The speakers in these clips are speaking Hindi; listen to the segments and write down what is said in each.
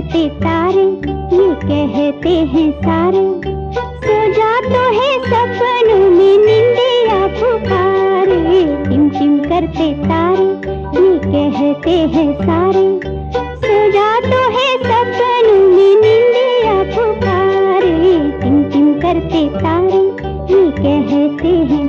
करते तारे, ये कहते हैं सारे। सो जा तो है सपनों में निंदिया पुकारे चिम चिम करते तारे, ये कहते हैं सारे। सो जा तो है सपनों में निंदिया पुकारे चिम चिम करते तारे, ये कहते हैं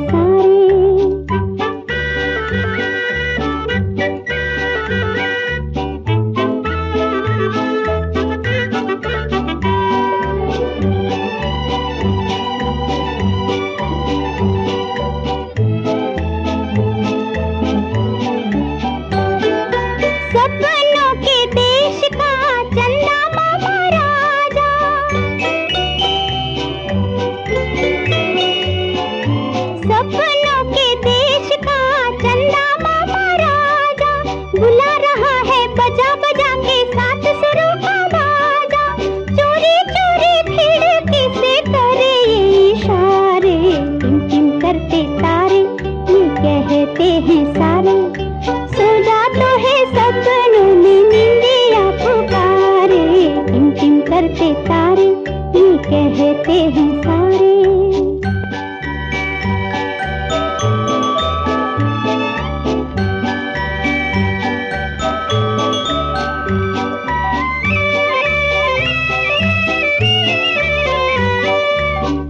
कहते हैं सारे।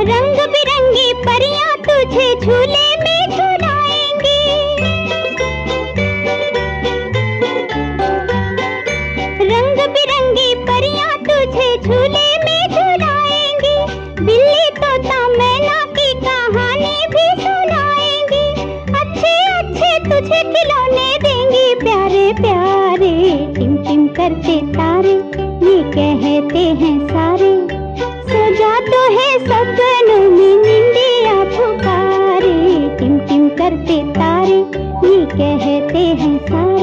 रंग बिरंगी परियाँ तुझे झूले रंग बिरंगी झूले में प्यारे टिम टिम करते तारे, ये कहते हैं सारे। सजा तो है सपनों में निंदिया पुकारे टिम टिम करते तारे, ये कहते हैं सारे।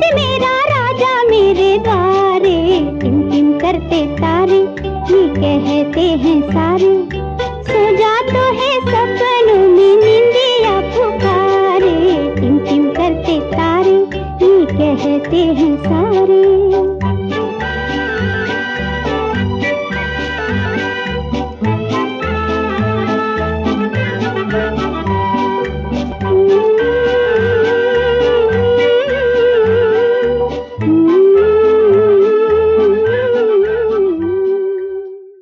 गोविंद मेरा राजा मेरे द्वारे। टिम टिम करते तारे, ये कहते हैं सारे। सो जा तो है सपनों में निंदिया पुकारे। टिम टिम करते तारे, ये कहते हैं सारे।